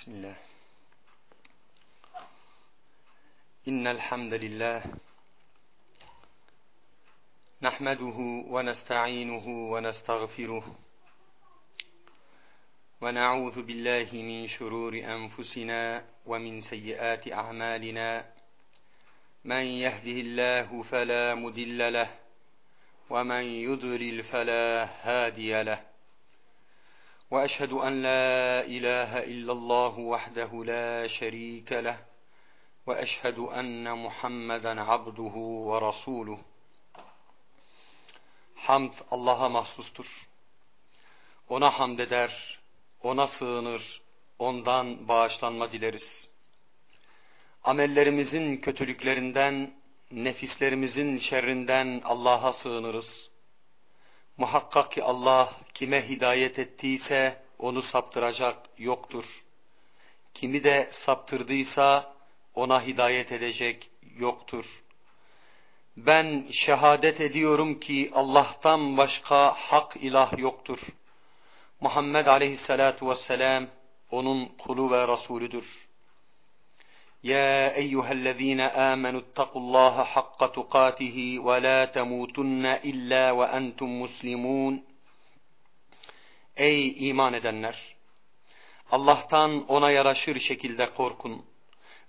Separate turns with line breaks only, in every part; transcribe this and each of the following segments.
بسم الله. إن الحمد لله نحمده ونستعينه ونستغفره ونعوذ بالله من شرور أنفسنا ومن سيئات أعمالنا. من يهده الله فلا مدل له ومن يضلل فلا هادي له. وأشهد أن لا إله إلا الله وحده لا شريك له وأشهد أن محمدا عبده ورسوله Hamd Allah'a mahsustur. Ona hamd eder, ona sığınır, ondan bağışlanma dileriz. Amellerimizin kötülüklerinden, nefislerimizin şerrinden Allah'a sığınırız.'' Muhakkak ki Allah kime hidayet ettiyse onu saptıracak yoktur. Kimi de saptırdıysa ona hidayet edecek yoktur. Ben şehadet ediyorum ki Allah'tan başka hak ilah yoktur. Muhammed aleyhissalatu vesselam onun kulu ve rasulüdür. يا أيها الذين آمنوا اتقوا الله حق تقاته ولا تموتن إلا وأنتم مسلمون Ey iman edenler! Allah'tan ona yaraşır şekilde korkun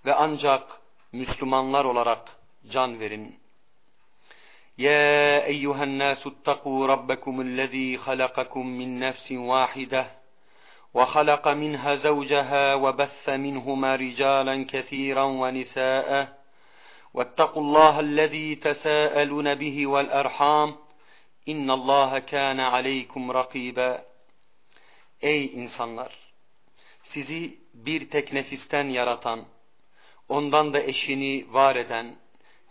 ve ancak Müslümanlar olarak can verin. يا أيها الناس اتقوا ربكم الذي خلقكم من نفس واحدة وخلق منها زوجها وبث منهما رجالا كثيرا ونساء واتقوا الله الذي تساءلون به والأرحام إن الله كان عليكم رقيبا Ey insanlar! Sizi bir tek nefisten yaratan, ondan da eşini var eden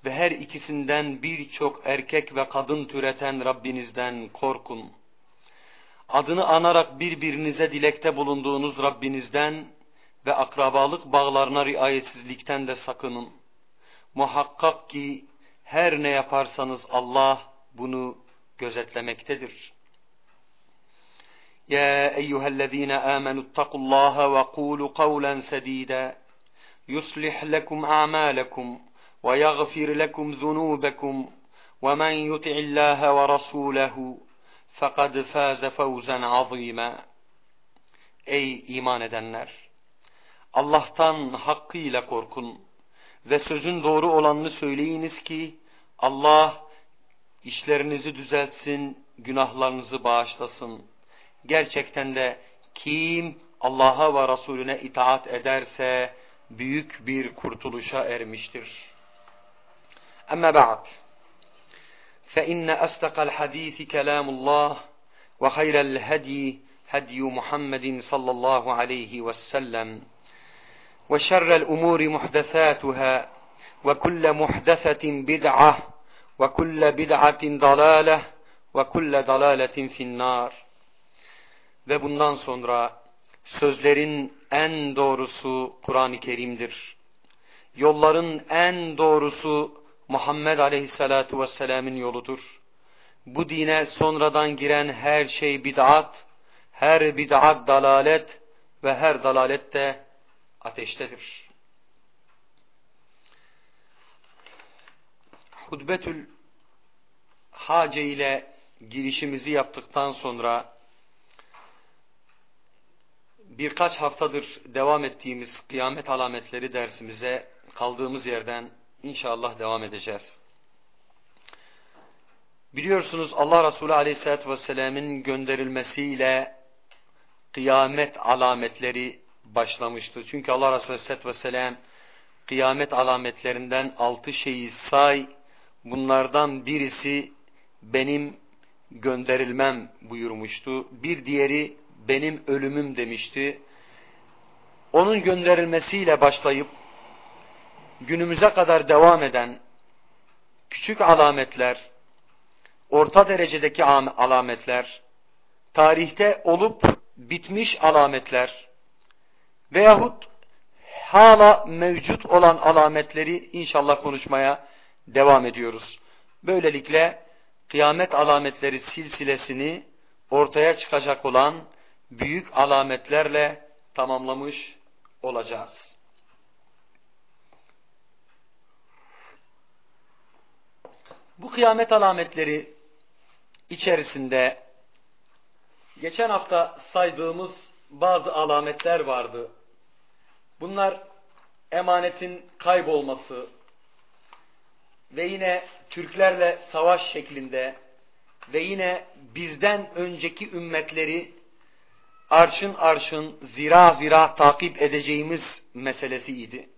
ve her ikisinden birçok erkek ve kadın türeten Rabbinizden korkun. adını anarak birbirinize dilekte bulunduğunuz Rabbinizden ve akrabalık bağlarına riayetsizlikten de sakının. Muhakkak ki her ne yaparsanız Allah bunu gözetlemektedir. Ya eyyühellezine amenuttakullaha ve kulu kavlen sedide yuslih lekum a'malakum ve yagfir lekum zunubekum ve men yuti'illaha ve rasulehu فقد فاز فوزا عظيما Ey iman edenler! Allah'tan hakkıyla korkun ve sözün doğru olanını söyleyiniz ki Allah işlerinizi düzeltsin, günahlarınızı bağışlasın. Gerçekten de kim Allah'a ve Resulüne itaat ederse büyük bir kurtuluşa ermiştir. Ama ba'd. فإن أصدق الحديث كلام الله وخير الهدي هدي محمد صلى الله عليه وسلم وشر الأمور محدثاتها وكل محدثة بدعة وكل بدعة ضلالة وكل ضلالة في النار ve bundan sonra sözlerin en doğrusu Kur'an-ı Kerim'dir. Yolların en doğrusu Muhammed Aleyhisselatu Vesselam'ın yoludur. Bu dine sonradan giren her şey bid'at, her bid'at dalalet ve her dalalet de ateştedir. Hutbetül Hace ile girişimizi yaptıktan sonra birkaç haftadır devam ettiğimiz kıyamet alametleri dersimize kaldığımız yerden inşallah devam edeceğiz. Biliyorsunuz Allah Resulü Aleyhisselatü Vesselam'ın gönderilmesiyle kıyamet alametleri başlamıştı. Çünkü Allah Resulü Aleyhisselatü Vesselam kıyamet alametlerinden altı şeyi say, bunlardan birisi benim gönderilmem buyurmuştu. Bir diğeri benim ölümüm demişti. Onun gönderilmesiyle başlayıp günümüze kadar devam eden küçük alametler, orta derecedeki alametler, tarihte olup bitmiş alametler veyahut hala mevcut olan alametleri inşallah konuşmaya devam ediyoruz. Böylelikle kıyamet alametleri silsilesini ortaya çıkacak olan büyük alametlerle tamamlamış olacağız. Bu kıyamet alametleri içerisinde geçen hafta saydığımız bazı alametler vardı. Bunlar emanetin kaybolması ve yine Türklerle savaş şeklinde ve yine bizden önceki ümmetleri arşın arşın zira zira takip edeceğimiz meselesiydi.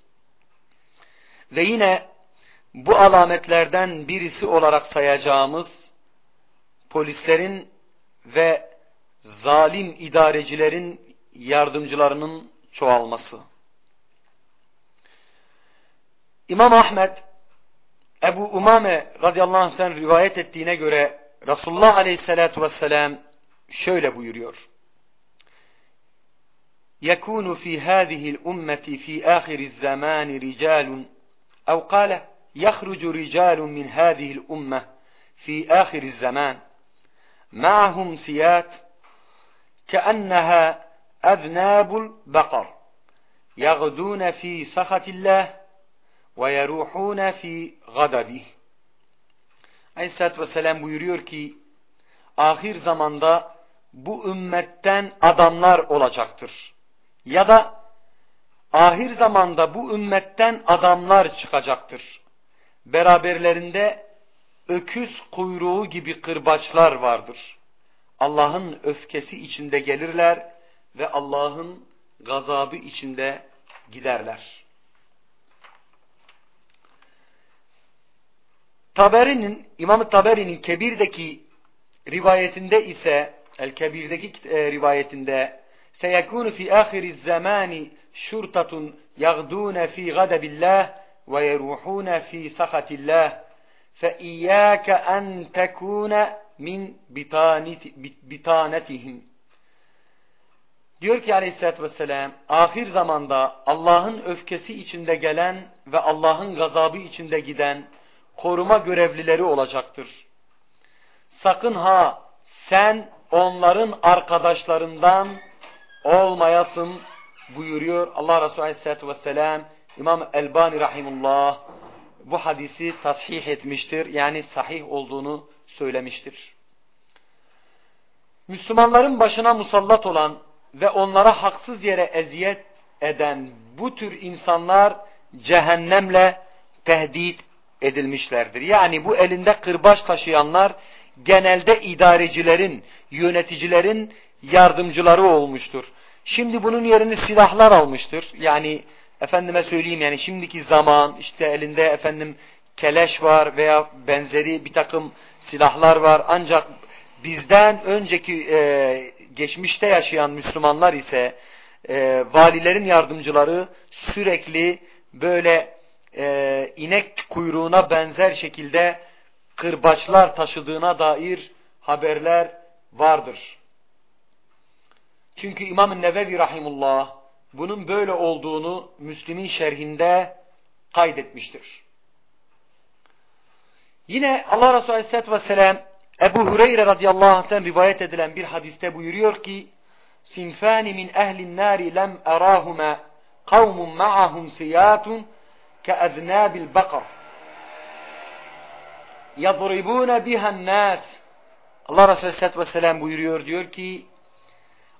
Ve yine bu alametlerden birisi olarak sayacağımız polislerin ve zalim idarecilerin yardımcılarının çoğalması. İmam Ahmet Ebu Umame radıyallahu anh'ten rivayet ettiğine göre Resulullah aleyhissalatu vesselam şöyle buyuruyor. يكون في هذه الأمة في آخر الزمان رجال أو قال يخرج رجال من هذه الأمة في آخر الزمان معهم سيات كأنها أذناب البقر يغدون في سخط الله وَيَرُوحُونَ فِي غَدَبِهِ Aleyhisselatü Vesselam buyuruyor ki, ahir zamanda bu ümmetten adamlar olacaktır. Ya da ahir zamanda bu ümmetten adamlar çıkacaktır. Beraberlerinde öküz kuyruğu gibi kırbaçlar vardır. Allah'ın öfkesi içinde gelirler ve Allah'ın gazabı içinde giderler. Taberi'nin, İmam Taberi'nin Kebir'deki rivayetinde ise, El-Kebir'deki e, rivayetinde seyekûnu fi ahiriz zamani şurtatun yagdûne fi gadebillah yeruhûne fi sakatillah fe iyyâke en tekûne min bitanetihim. Diyor ki aleyhissalatü vesselam, ahir zamanda Allah'ın öfkesi içinde gelen ve Allah'ın gazabı içinde giden koruma görevlileri olacaktır. Sakın ha sen onların arkadaşlarından olmayasın buyuruyor Allah Resulü Aleyhisselatü Vesselam İmam Elbani Rahimullah bu hadisi tasih etmiştir. Yani sahih olduğunu söylemiştir. Müslümanların başına musallat olan ve onlara haksız yere eziyet eden bu tür insanlar cehennemle tehdit edilmişlerdir. Yani bu elinde kırbaç taşıyanlar genelde idarecilerin, yöneticilerin yardımcıları olmuştur. Şimdi bunun yerini silahlar almıştır. Yani efendime söyleyeyim yani şimdiki zaman işte elinde efendim keleş var veya benzeri bir takım silahlar var. Ancak bizden önceki e, geçmişte yaşayan Müslümanlar ise e, valilerin yardımcıları sürekli böyle e, inek kuyruğuna benzer şekilde kırbaçlar taşıdığına dair haberler vardır. Çünkü İmam Nevevi Rahimullah bunun böyle olduğunu Müslim'in şerhinde kaydetmiştir. Yine Allah Resulü Aleyhisselatü Vesselam Ebu Hureyre radıyallahu anh'ten rivayet edilen bir hadiste buyuruyor ki Sinfani min ehlin nari lem erahuma kavmun ma'ahum siyatun ke aznabil bakar yadribune bihen nas Allah Resulü Aleyhisselatü Vesselam buyuruyor diyor ki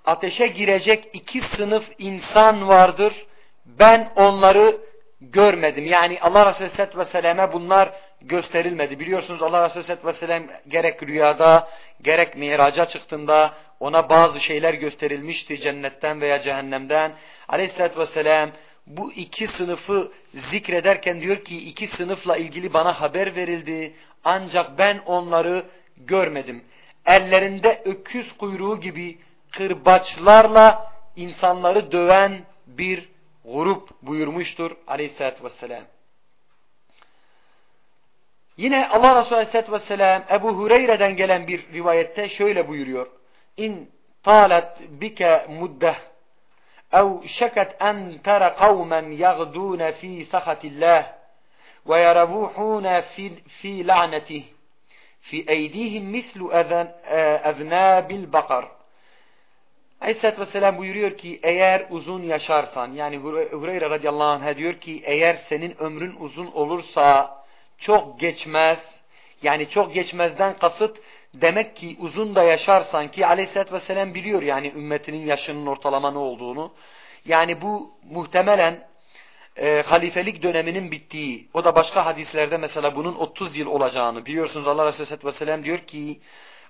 ateşe girecek iki sınıf insan vardır. Ben onları görmedim. Yani Allah Resulü Aleyhisselatü Vesselam'a bunlar gösterilmedi. Biliyorsunuz Allah Resulü Aleyhisselatü Vesselam gerek rüyada gerek miraca çıktığında ona bazı şeyler gösterilmişti cennetten veya cehennemden. Aleyhisselatü Vesselam bu iki sınıfı zikrederken diyor ki iki sınıfla ilgili bana haber verildi ancak ben onları görmedim. Ellerinde öküz kuyruğu gibi kırbaçlarla insanları döven bir grup buyurmuştur aleyhissalatü vesselam. Yine Allah Resulü aleyhissalatü vesselam Ebu Hureyre'den gelen bir rivayette şöyle buyuruyor. İn talat bike muddeh ev şeket en tere kavmen yagdûne fî sahatillah ve yaravûhûne fî la'netih fi eydihim mislu e, eznabil bakar Aleyhisselatü Vesselam buyuruyor ki eğer uzun yaşarsan yani Hureyre radıyallahu anh'a diyor ki eğer senin ömrün uzun olursa çok geçmez yani çok geçmezden kasıt demek ki uzun da yaşarsan ki aleyhissalatü vesselam biliyor yani ümmetinin yaşının ortalama ne olduğunu. Yani bu muhtemelen e, halifelik döneminin bittiği, o da başka hadislerde mesela bunun 30 yıl olacağını biliyorsunuz Allah Resulü Aleyhisselatü Vesselam diyor ki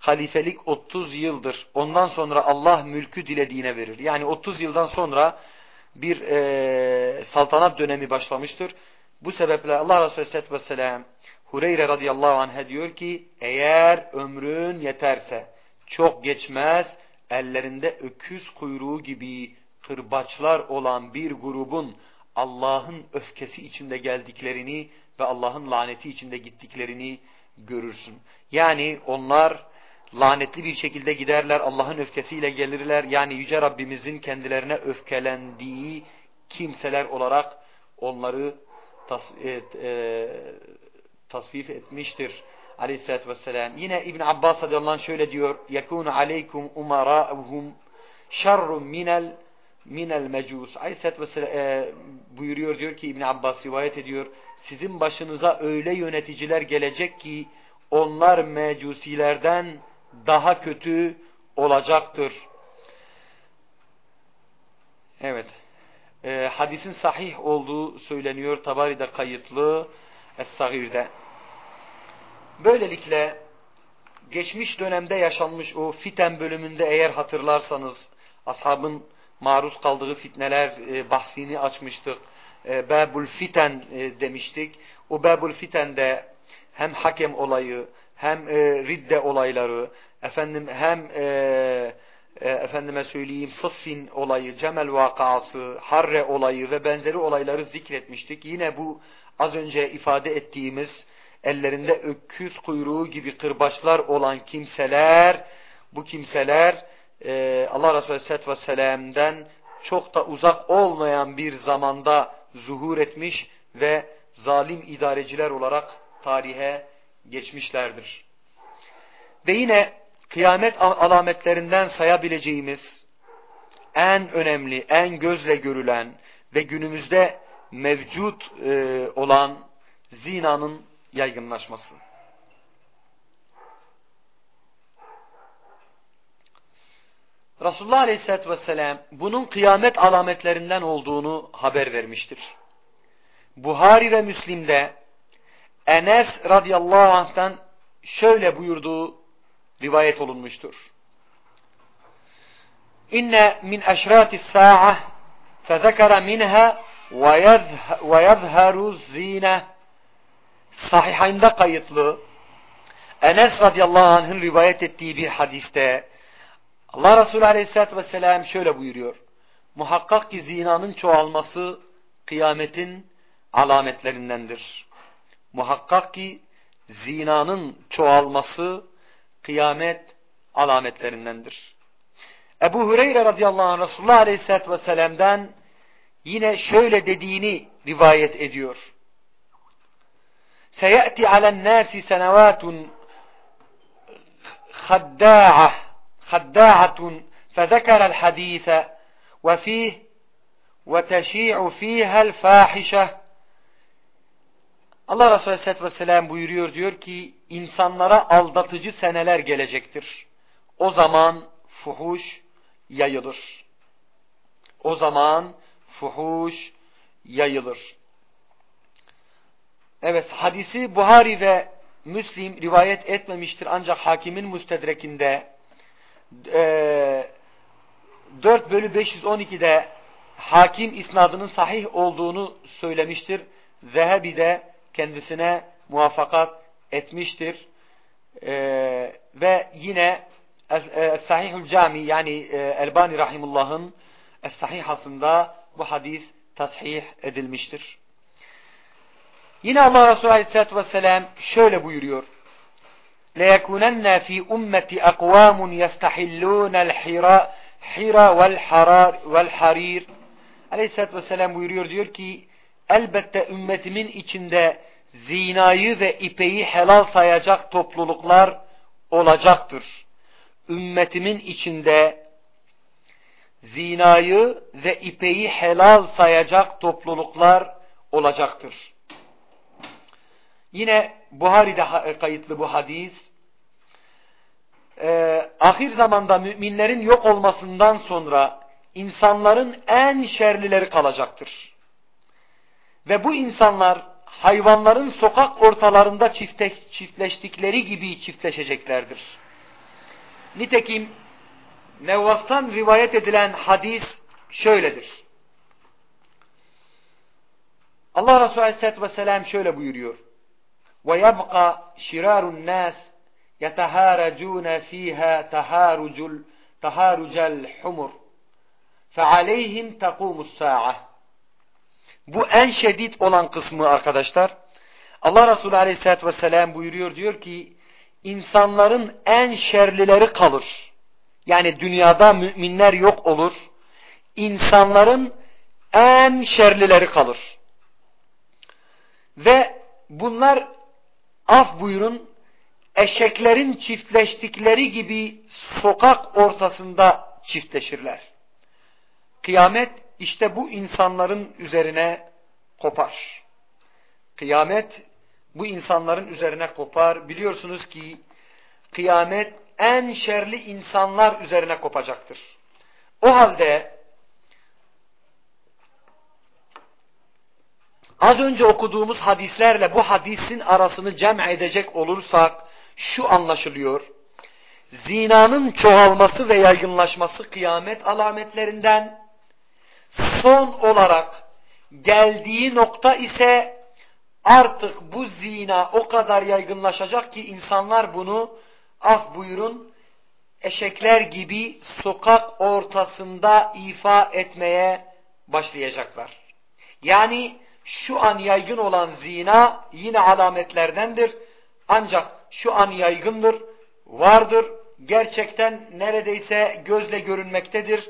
halifelik 30 yıldır. Ondan sonra Allah mülkü dilediğine verir. Yani 30 yıldan sonra bir e, saltanat dönemi başlamıştır. Bu sebeple Allah Resulü Aleyhisselatü Vesselam Hureyre radıyallahu anh'a diyor ki eğer ömrün yeterse çok geçmez ellerinde öküz kuyruğu gibi kırbaçlar olan bir grubun Allah'ın öfkesi içinde geldiklerini ve Allah'ın laneti içinde gittiklerini görürsün. Yani onlar lanetli bir şekilde giderler, Allah'ın öfkesiyle gelirler. Yani Yüce Rabbimizin kendilerine öfkelendiği kimseler olarak onları tas e, e, tasvif etmiştir aleyhissalatü vesselam. Yine İbn Abbas radıyallahu anh şöyle diyor. يَكُونَ عَلَيْكُمْ اُمَرَاءُهُمْ شَرٌ minel minel mecus. Aleyhisselatü Vesselam e, buyuruyor diyor ki İbn Abbas rivayet ediyor. Sizin başınıza öyle yöneticiler gelecek ki onlar mecusilerden daha kötü olacaktır. Evet. E, hadisin sahih olduğu söyleniyor. Tabari'de kayıtlı. Es-Sagir'de. Böylelikle geçmiş dönemde yaşanmış o fiten bölümünde eğer hatırlarsanız ashabın maruz kaldığı fitneler e, bahsini açmıştık. E, Babul Fiten e, demiştik. O Babul Fiten'de hem hakem olayı hem e, ridde olayları efendim hem e, e, efendime söyleyeyim Sıffin olayı, Cemel vakası, Harre olayı ve benzeri olayları zikretmiştik. Yine bu az önce ifade ettiğimiz ellerinde öküz kuyruğu gibi kırbaçlar olan kimseler, bu kimseler e, Allah Resulü Aleyhisselatü Vesselam'den çok da uzak olmayan bir zamanda zuhur etmiş ve zalim idareciler olarak tarihe geçmişlerdir. Ve yine kıyamet alametlerinden sayabileceğimiz en önemli, en gözle görülen ve günümüzde mevcut e, olan zinanın yaygınlaşması. Resulullah Aleyhisselatü Vesselam bunun kıyamet alametlerinden olduğunu haber vermiştir. Buhari ve Müslim'de Enes radıyallahu anh'tan şöyle buyurduğu rivayet olunmuştur. İnne min eşratis sa'a fezekere minha ve yezheru zine Sahihayn'de kayıtlı Enes radıyallahu anh'ın rivayet ettiği bir hadiste Allah Resulü aleyhissalatü vesselam şöyle buyuruyor. Muhakkak ki zinanın çoğalması kıyametin alametlerindendir. Muhakkak ki zinanın çoğalması kıyamet alametlerindendir. Ebu Hureyre radıyallahu anh Resulullah aleyhissalatü vesselam'dan yine şöyle dediğini rivayet ediyor. Seyati alen nasi senevatun خداعة خداعة فذكر الحديث وفيه وتشيع فيها الفاحشة Allah Resulü Aleyhisselatü Vesselam buyuruyor diyor ki insanlara aldatıcı seneler gelecektir. O zaman fuhuş yayılır. O zaman fuhuş yayılır. Evet hadisi Buhari ve Müslim rivayet etmemiştir ancak hakimin müstedrekinde e, 4 bölü 512'de hakim isnadının sahih olduğunu söylemiştir. Zehebi de kendisine muvaffakat etmiştir. E, ve yine e, Sahihül Cami yani e, Elbani Rahimullah'ın Es-Sahihasında bu hadis tasih edilmiştir. Yine Allah Resulü Aleyhisselatü Vesselam şöyle buyuruyor. لَيَكُنَنَّ ف۪ي اُمَّةِ اَقْوَامٌ يَسْتَحِلُّونَ الْحِرَ وَالْحَرِيرِ Aleyhisselatü Vesselam buyuruyor diyor ki elbette ümmetimin içinde zinayı ve ipeyi helal sayacak topluluklar olacaktır. Ümmetimin içinde zinayı ve ipeyi helal sayacak topluluklar olacaktır. Yine Buhari'de kayıtlı bu hadis, e, ahir zamanda müminlerin yok olmasından sonra insanların en şerlileri kalacaktır. Ve bu insanlar hayvanların sokak ortalarında çifte, çiftleştikleri gibi çiftleşeceklerdir. Nitekim Nevvas'tan rivayet edilen hadis şöyledir. Allah Resulü Aleyhisselatü Vesselam şöyle buyuruyor. وَيَبْقَى شِرَارُ النَّاسِ يَتَهَارَجُونَ ف۪يهَا تَهَارُجَ الْحُمُرِ فَعَلَيْهِمْ تَقُومُ السَّاعَةِ bu en şiddet olan kısmı arkadaşlar. Allah Resulü Aleyhisselatü Vesselam buyuruyor diyor ki insanların en şerlileri kalır. Yani dünyada müminler yok olur. İnsanların en şerlileri kalır. Ve bunlar af buyurun eşeklerin çiftleştikleri gibi sokak ortasında çiftleşirler. Kıyamet işte bu insanların üzerine kopar. Kıyamet bu insanların üzerine kopar. Biliyorsunuz ki kıyamet en şerli insanlar üzerine kopacaktır. O halde az önce okuduğumuz hadislerle bu hadisin arasını cem edecek olursak şu anlaşılıyor. Zinanın çoğalması ve yaygınlaşması kıyamet alametlerinden son olarak geldiği nokta ise artık bu zina o kadar yaygınlaşacak ki insanlar bunu af buyurun eşekler gibi sokak ortasında ifa etmeye başlayacaklar. Yani şu an yaygın olan zina yine alametlerdendir. Ancak şu an yaygındır, vardır. Gerçekten neredeyse gözle görünmektedir.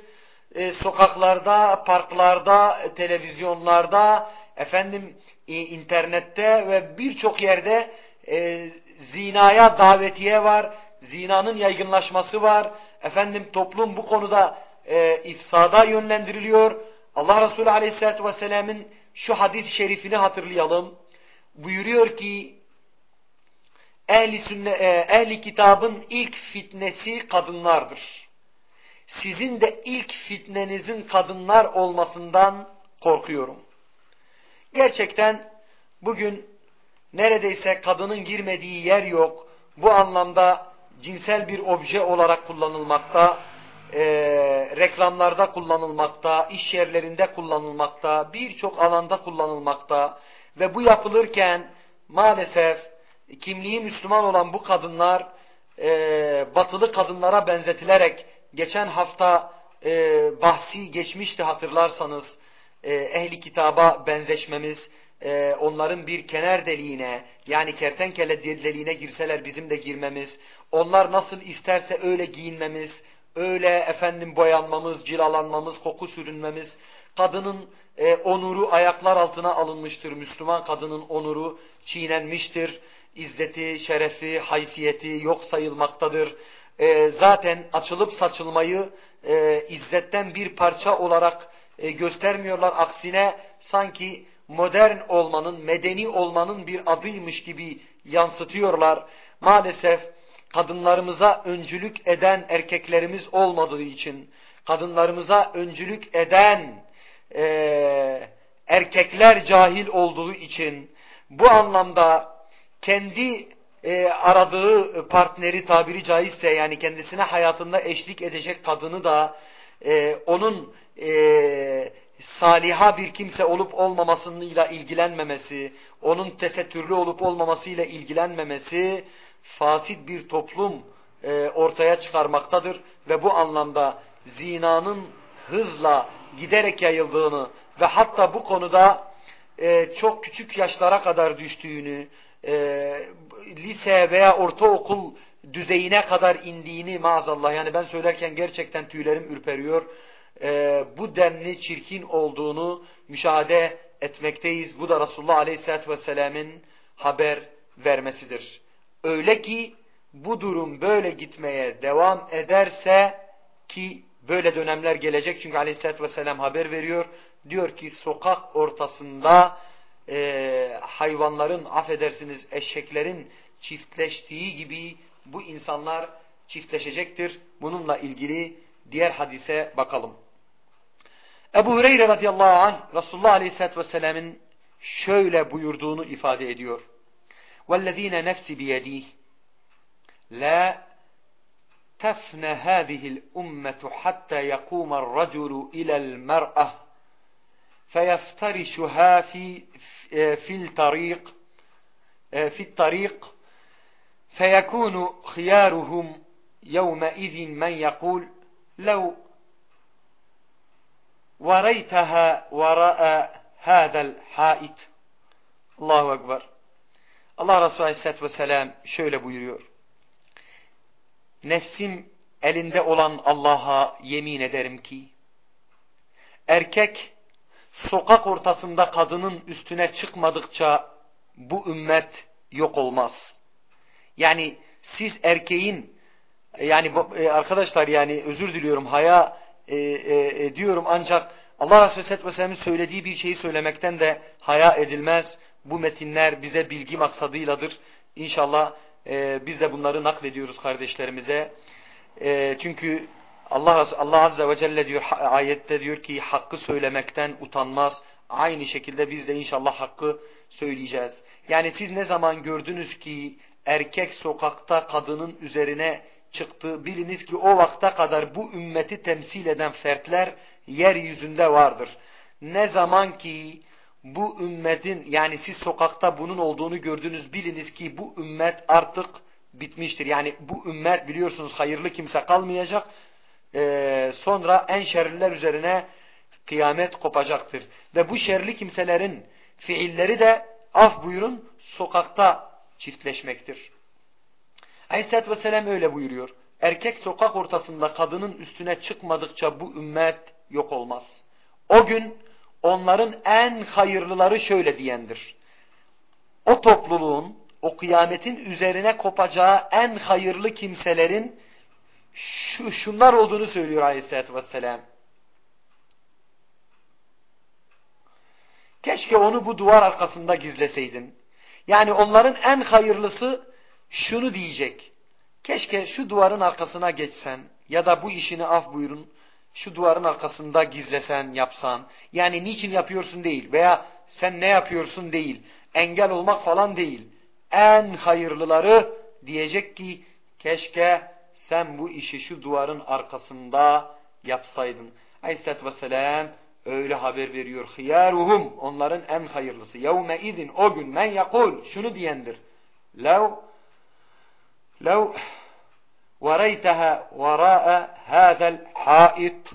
Ee, sokaklarda, parklarda, televizyonlarda, efendim e, internette ve birçok yerde e, zinaya davetiye var zinanın yaygınlaşması var. Efendim toplum bu konuda e, ifsada yönlendiriliyor. Allah Resulü Aleyhisselatü Vesselam'ın şu hadis-i şerifini hatırlayalım. Buyuruyor ki ehli, sünne, e, ehli kitabın ilk fitnesi kadınlardır. Sizin de ilk fitnenizin kadınlar olmasından korkuyorum. Gerçekten bugün neredeyse kadının girmediği yer yok. Bu anlamda cinsel bir obje olarak kullanılmakta, e, reklamlarda kullanılmakta, iş yerlerinde kullanılmakta, birçok alanda kullanılmakta ve bu yapılırken maalesef kimliği Müslüman olan bu kadınlar e, batılı kadınlara benzetilerek geçen hafta e, bahsi geçmişti hatırlarsanız e, ehli kitaba benzeşmemiz, e, onların bir kenar deliğine yani kertenkele deliğine girseler bizim de girmemiz, onlar nasıl isterse öyle giyinmemiz, öyle efendim boyanmamız, cilalanmamız, koku sürünmemiz, kadının e, onuru ayaklar altına alınmıştır. Müslüman kadının onuru çiğnenmiştir. İzzeti, şerefi, haysiyeti yok sayılmaktadır. E, zaten açılıp saçılmayı e, izzetten bir parça olarak e, göstermiyorlar. Aksine sanki modern olmanın, medeni olmanın bir adıymış gibi yansıtıyorlar. Maalesef kadınlarımıza öncülük eden erkeklerimiz olmadığı için, kadınlarımıza öncülük eden e, erkekler cahil olduğu için, bu anlamda kendi e, aradığı partneri tabiri caizse yani kendisine hayatında eşlik edecek kadını da e, onun e, saliha bir kimse olup olmamasıyla ilgilenmemesi, onun tesettürlü olup olmamasıyla ilgilenmemesi, fasit bir toplum e, ortaya çıkarmaktadır ve bu anlamda zinanın hızla giderek yayıldığını ve hatta bu konuda e, çok küçük yaşlara kadar düştüğünü, e, lise veya ortaokul düzeyine kadar indiğini maazallah yani ben söylerken gerçekten tüylerim ürperiyor. E, bu denli çirkin olduğunu müşahede etmekteyiz. Bu da Resulullah Aleyhisselatü Vesselam'ın haber vermesidir. Öyle ki bu durum böyle gitmeye devam ederse ki Böyle dönemler gelecek çünkü aleyhissalatü vesselam haber veriyor. Diyor ki sokak ortasında e, hayvanların affedersiniz eşeklerin çiftleştiği gibi bu insanlar çiftleşecektir. Bununla ilgili diğer hadise bakalım. Ebu Hureyre radıyallahu anh Resulullah aleyhissalatü vesselamın şöyle buyurduğunu ifade ediyor. وَالَّذ۪ينَ نَفْسِ بِيَد۪يهِ لَا تفنى هذه الأمة حتى يقوم الرجل إلى المرأة فيفترشها في في الطريق في الطريق فيكون خيارهم يومئذ من يقول لو وريتها وراء هذا الحائط Allahu Ekber. Allah Resulü Aleyhisselatü Vesselam şöyle buyuruyor. Nefsim elinde olan Allah'a yemin ederim ki, erkek sokak ortasında kadının üstüne çıkmadıkça bu ümmet yok olmaz. Yani siz erkeğin yani e, arkadaşlar yani özür diliyorum haya e, e, ediyorum ancak Allah Resulü Aleyhisselatü Vesselam'ın söylediği bir şeyi söylemekten de haya edilmez. Bu metinler bize bilgi maksadıyladır. İnşallah e, biz de bunları naklediyoruz kardeşlerimize. E, çünkü Allah, Allah Azze ve Celle diyor ayette diyor ki hakkı söylemekten utanmaz. Aynı şekilde biz de inşallah hakkı söyleyeceğiz. Yani siz ne zaman gördünüz ki erkek sokakta kadının üzerine çıktı, biliniz ki o vakte kadar bu ümmeti temsil eden fertler yeryüzünde vardır. Ne zaman ki bu ümmetin yani siz sokakta bunun olduğunu gördünüz biliniz ki bu ümmet artık bitmiştir. Yani bu ümmet biliyorsunuz hayırlı kimse kalmayacak. Ee, sonra en şerliler üzerine kıyamet kopacaktır. Ve bu şerli kimselerin fiilleri de af buyurun sokakta çiftleşmektir. Aleyhisselatü Vesselam öyle buyuruyor. Erkek sokak ortasında kadının üstüne çıkmadıkça bu ümmet yok olmaz. O gün onların en hayırlıları şöyle diyendir. O topluluğun, o kıyametin üzerine kopacağı en hayırlı kimselerin şu, şunlar olduğunu söylüyor aleyhissalatü vesselam. Keşke onu bu duvar arkasında gizleseydin. Yani onların en hayırlısı şunu diyecek. Keşke şu duvarın arkasına geçsen ya da bu işini af buyurun şu duvarın arkasında gizlesen, yapsan. Yani niçin yapıyorsun değil veya sen ne yapıyorsun değil. Engel olmak falan değil. En hayırlıları diyecek ki keşke sen bu işi şu duvarın arkasında yapsaydın. Aleyhisselatü Vesselam öyle haber veriyor. Hıyaruhum onların en hayırlısı. Yevme idin o gün men yakul şunu diyendir. Lev lev varaytaha vara'a hazel hait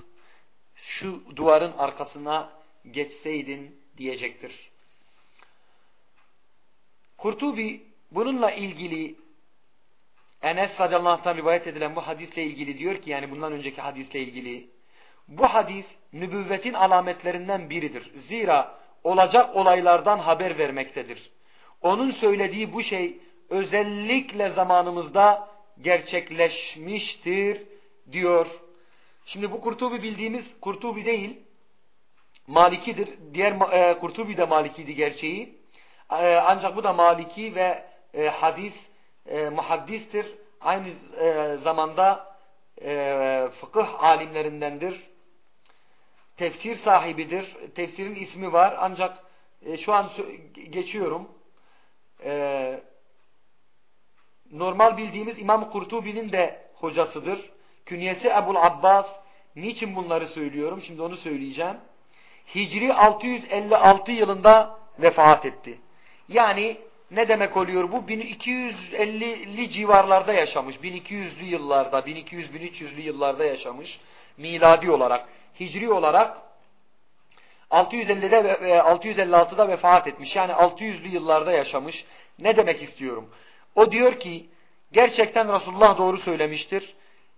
şu duvarın arkasına geçseydin diyecektir. Kurtubi bununla ilgili Enes radıyallahu anh'tan rivayet edilen bu hadisle ilgili diyor ki yani bundan önceki hadisle ilgili bu hadis nübüvvetin alametlerinden biridir. Zira olacak olaylardan haber vermektedir. Onun söylediği bu şey özellikle zamanımızda gerçekleşmiştir diyor. Şimdi bu Kurtubi bildiğimiz Kurtubi değil, Malikidir. Diğer e, Kurtubi de Malikiydi gerçeği. E, ancak bu da Maliki ve e, hadis, e, muhaddistir. Aynı e, zamanda e, fıkıh alimlerindendir. Tefsir sahibidir. Tefsirin ismi var ancak e, şu an geçiyorum. E, normal bildiğimiz İmam Kurtubi'nin de hocasıdır. Künyesi Ebul Abbas. Niçin bunları söylüyorum? Şimdi onu söyleyeceğim. Hicri 656 yılında vefat etti. Yani ne demek oluyor bu? 1250'li civarlarda yaşamış. 1200'lü yıllarda, 1200-1300'lü yıllarda yaşamış. Miladi olarak. Hicri olarak 650'de ve 656'da vefat etmiş. Yani 600'lü yıllarda yaşamış. Ne demek istiyorum? O diyor ki gerçekten Resulullah doğru söylemiştir.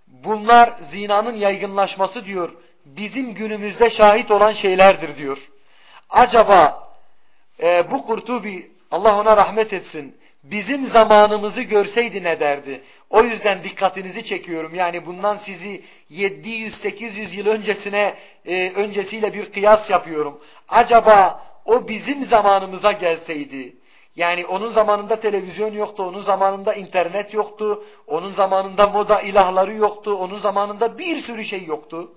Bunlar zinanın yaygınlaşması diyor bizim günümüzde şahit olan şeylerdir diyor. Acaba e, bu Kurtubi Allah ona rahmet etsin bizim zamanımızı görseydi ne derdi?
O yüzden dikkatinizi çekiyorum. Yani bundan sizi 700-800 yıl öncesine e, öncesiyle bir kıyas yapıyorum. Acaba o bizim zamanımıza gelseydi, yani onun zamanında televizyon yoktu, onun zamanında internet yoktu, onun zamanında moda ilahları yoktu, onun zamanında bir sürü şey yoktu.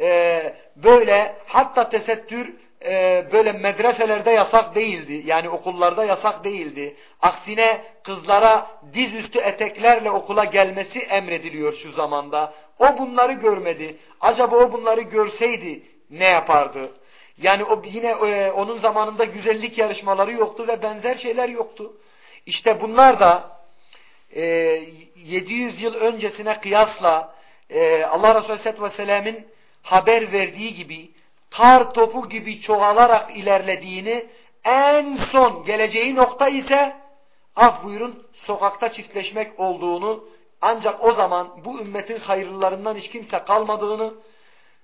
Ee, böyle hatta tesettür e, böyle medreselerde yasak değildi. Yani okullarda yasak değildi. Aksine kızlara dizüstü eteklerle okula gelmesi emrediliyor şu zamanda. O bunları görmedi. Acaba o bunları görseydi ne yapardı? Yani o yine e, onun zamanında güzellik yarışmaları yoktu ve benzer şeyler yoktu. İşte bunlar da e, 700 yıl öncesine kıyasla e, Allah Resulü Aleyhisselatü Vesselam'ın haber verdiği gibi kar topu gibi çoğalarak ilerlediğini en son geleceği nokta ise af buyurun sokakta çiftleşmek olduğunu ancak o zaman bu ümmetin hayırlılarından hiç kimse kalmadığını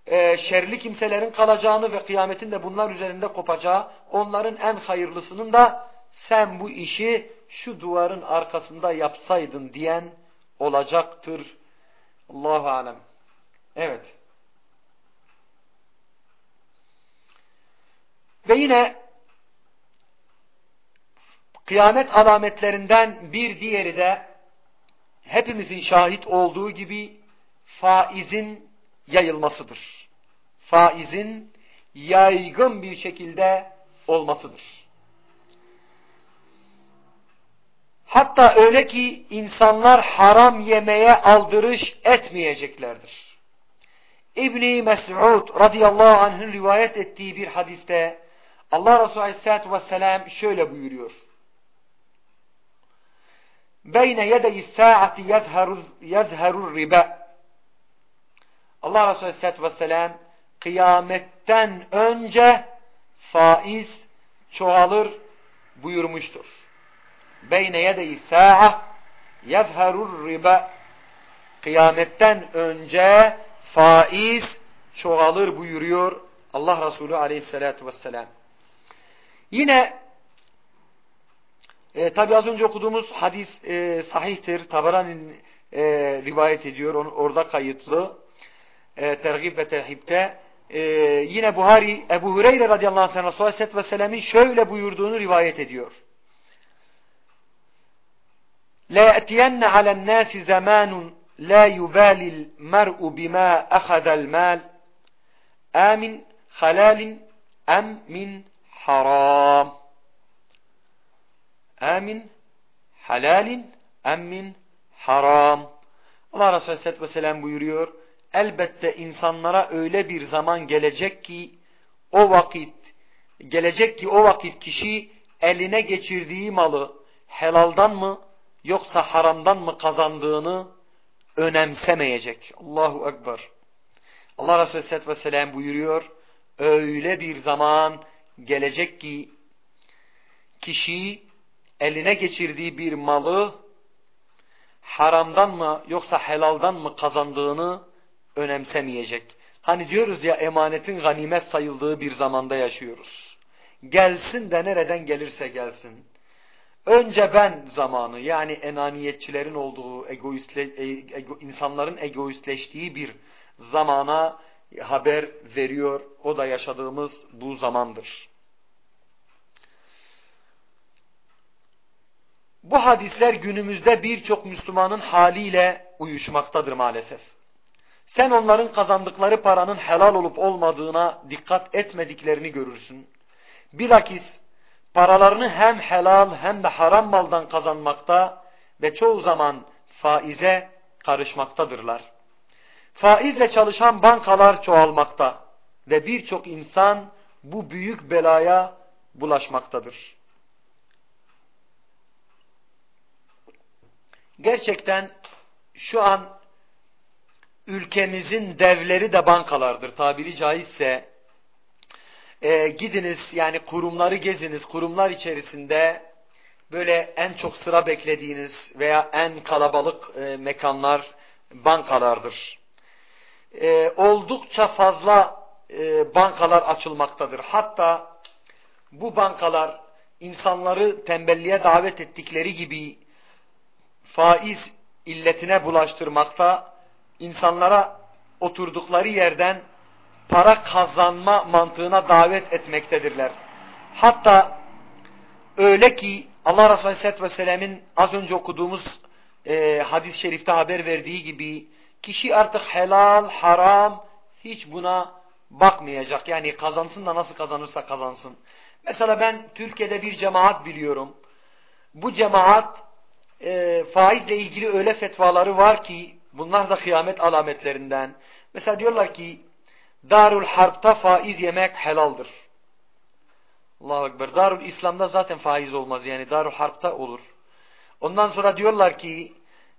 e, şerli kimselerin kalacağını ve kıyametin de bunlar üzerinde kopacağı onların en hayırlısının da sen bu işi şu duvarın arkasında yapsaydın diyen olacaktır. Allahu alem. Evet. Ve yine kıyamet alametlerinden bir diğeri de hepimizin şahit olduğu gibi faizin yayılmasıdır. Faizin yaygın bir şekilde olmasıdır. Hatta öyle ki insanlar haram yemeye aldırış etmeyeceklerdir. İbni Mes'ud radıyallahu anh'ın rivayet ettiği bir hadiste Allah Resulü Aleyhisselatü Vesselam şöyle buyuruyor. Beyne yedeyi saati yazherur riba. Allah Resulü Aleyhisselatü Vesselam kıyametten önce faiz çoğalır buyurmuştur. Beyne yedeyi sa'a yazherur riba. Kıyametten önce faiz çoğalır buyuruyor Allah Resulü Aleyhisselatü Vesselam. Yine e, tabi az önce okuduğumuz hadis e, sahihtir. Tabarani'nin e, rivayet ediyor. Onu, orada kayıtlı. E, tergib ve terhipte. E, yine Buhari Ebu Hureyre radıyallahu anh Resulü Aleyhisselatü Vesselam'ın şöyle buyurduğunu rivayet ediyor. La etiyenne alen nasi zamanun la yubalil mer'u bima ahadal mal amin halalin em min haram. Amin halalin emmin haram. Allah Resulü Aleyhisselatü Vesselam buyuruyor. Elbette insanlara öyle bir zaman gelecek ki o vakit gelecek ki o vakit kişi eline geçirdiği malı helaldan mı yoksa haramdan mı kazandığını önemsemeyecek. Allahu Ekber. Allah Resulü Aleyhisselatü Vesselam buyuruyor. Öyle bir zaman gelecek ki kişi eline geçirdiği bir malı haramdan mı yoksa helaldan mı kazandığını önemsemeyecek. Hani diyoruz ya emanetin ganimet sayıldığı bir zamanda yaşıyoruz. Gelsin de nereden gelirse gelsin. Önce ben zamanı yani enaniyetçilerin olduğu, egoistle, ego, insanların egoistleştiği bir zamana haber veriyor. O da yaşadığımız bu zamandır. Bu hadisler günümüzde birçok Müslümanın haliyle uyuşmaktadır maalesef. Sen onların kazandıkları paranın helal olup olmadığına dikkat etmediklerini görürsün. Bilakis paralarını hem helal hem de haram maldan kazanmakta ve çoğu zaman faize karışmaktadırlar. Faizle çalışan bankalar çoğalmakta ve birçok insan bu büyük belaya bulaşmaktadır. Gerçekten şu an ülkemizin devleri de bankalardır tabiri caizse. E, gidiniz yani kurumları geziniz, kurumlar içerisinde böyle en çok sıra beklediğiniz veya en kalabalık e, mekanlar bankalardır. E, oldukça fazla e, bankalar açılmaktadır. Hatta bu bankalar insanları tembelliğe davet ettikleri gibi faiz illetine bulaştırmakta, insanlara oturdukları yerden para kazanma mantığına davet etmektedirler. Hatta öyle ki Allah Resulü Aleyhisselatü Vesselam'ın az önce okuduğumuz e, hadis-i şerifte haber verdiği gibi kişi artık helal, haram hiç buna bakmayacak. Yani kazansın da nasıl kazanırsa kazansın. Mesela ben Türkiye'de bir cemaat biliyorum. Bu cemaat e, faizle ilgili öyle fetvaları var ki bunlar da kıyamet alametlerinden. Mesela diyorlar ki Darul Harp'ta faiz yemek helaldir. Allahu Ekber. Darul İslam'da zaten faiz olmaz yani Darul Harp'ta olur. Ondan sonra diyorlar ki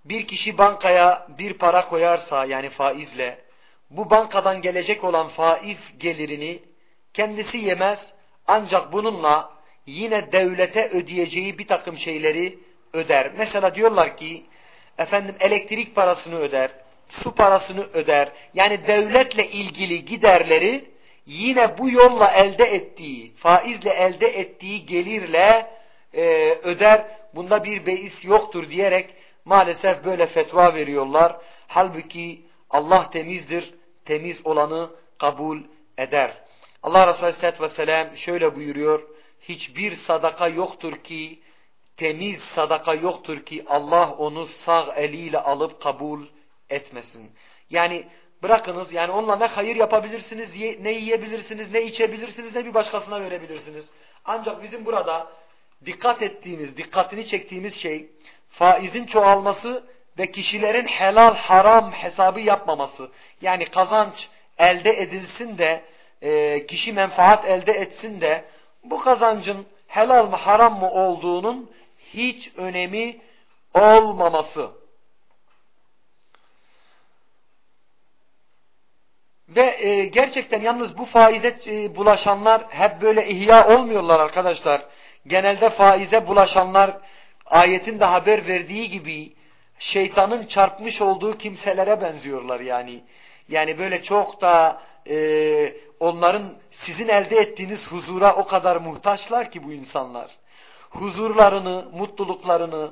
bir kişi bankaya bir para koyarsa yani faizle bu bankadan gelecek olan faiz gelirini kendisi yemez ancak bununla yine devlete ödeyeceği bir takım şeyleri öder. Mesela diyorlar ki efendim elektrik parasını öder, su parasını öder. Yani devletle ilgili giderleri yine bu yolla elde ettiği, faizle elde ettiği gelirle e, öder. Bunda bir beis yoktur diyerek maalesef böyle fetva veriyorlar. Halbuki Allah temizdir, temiz olanı kabul eder. Allah Resulü Aleyhisselatü Vesselam şöyle buyuruyor. Hiçbir sadaka yoktur ki, temiz sadaka yoktur ki Allah onu sağ eliyle alıp kabul etmesin. Yani bırakınız yani onunla ne hayır yapabilirsiniz, ne yiyebilirsiniz, ne içebilirsiniz, ne bir başkasına verebilirsiniz. Ancak bizim burada dikkat ettiğimiz, dikkatini çektiğimiz şey faizin çoğalması ve kişilerin helal haram hesabı yapmaması. Yani kazanç elde edilsin de e, kişi menfaat elde etsin de bu kazancın helal mı haram mı olduğunun hiç önemi olmaması. Ve e, gerçekten yalnız bu faize e, bulaşanlar hep böyle ihya olmuyorlar arkadaşlar. Genelde faize bulaşanlar ayetin de haber verdiği gibi şeytanın çarpmış olduğu kimselere benziyorlar yani. Yani böyle çok da e, onların sizin elde ettiğiniz huzura o kadar muhtaçlar ki bu insanlar. Huzurlarını, mutluluklarını,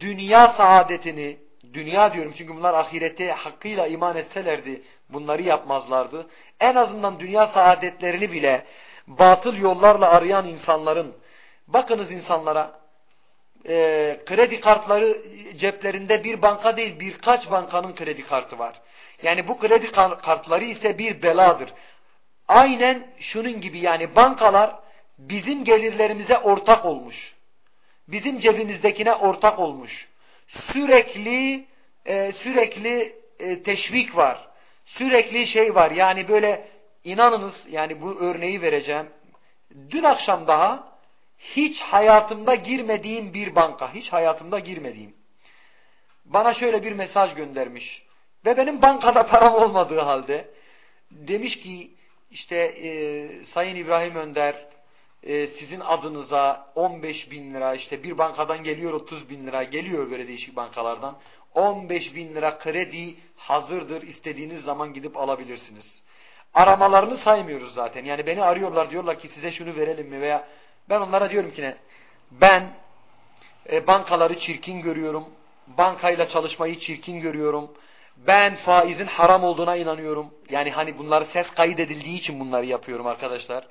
dünya saadetini, dünya diyorum çünkü bunlar ahirete hakkıyla iman etselerdi bunları yapmazlardı. En azından dünya saadetlerini bile batıl yollarla arayan insanların, bakınız insanlara, e, kredi kartları ceplerinde bir banka değil birkaç bankanın kredi kartı var. Yani bu kredi kartları ise bir beladır. Aynen şunun gibi yani bankalar bizim gelirlerimize ortak olmuş. Bizim cebimizdekine ortak olmuş. Sürekli e, sürekli e, teşvik var. Sürekli şey var. Yani böyle inanınız yani bu örneği vereceğim. Dün akşam daha hiç hayatımda girmediğim bir banka, hiç hayatımda girmediğim. Bana şöyle bir mesaj göndermiş. Ve benim bankada param olmadığı halde demiş ki işte e, Sayın İbrahim Önder e, sizin adınıza 15 bin lira işte bir bankadan geliyor 30 bin lira geliyor böyle değişik bankalardan 15 bin lira kredi hazırdır istediğiniz zaman gidip alabilirsiniz. Aramalarını saymıyoruz zaten yani beni arıyorlar diyorlar ki size şunu verelim mi veya ben onlara diyorum ki ne ben e, bankaları çirkin görüyorum bankayla çalışmayı çirkin görüyorum ben faizin haram olduğuna inanıyorum. Yani hani bunları ses kaydedildiği için bunları yapıyorum arkadaşlar.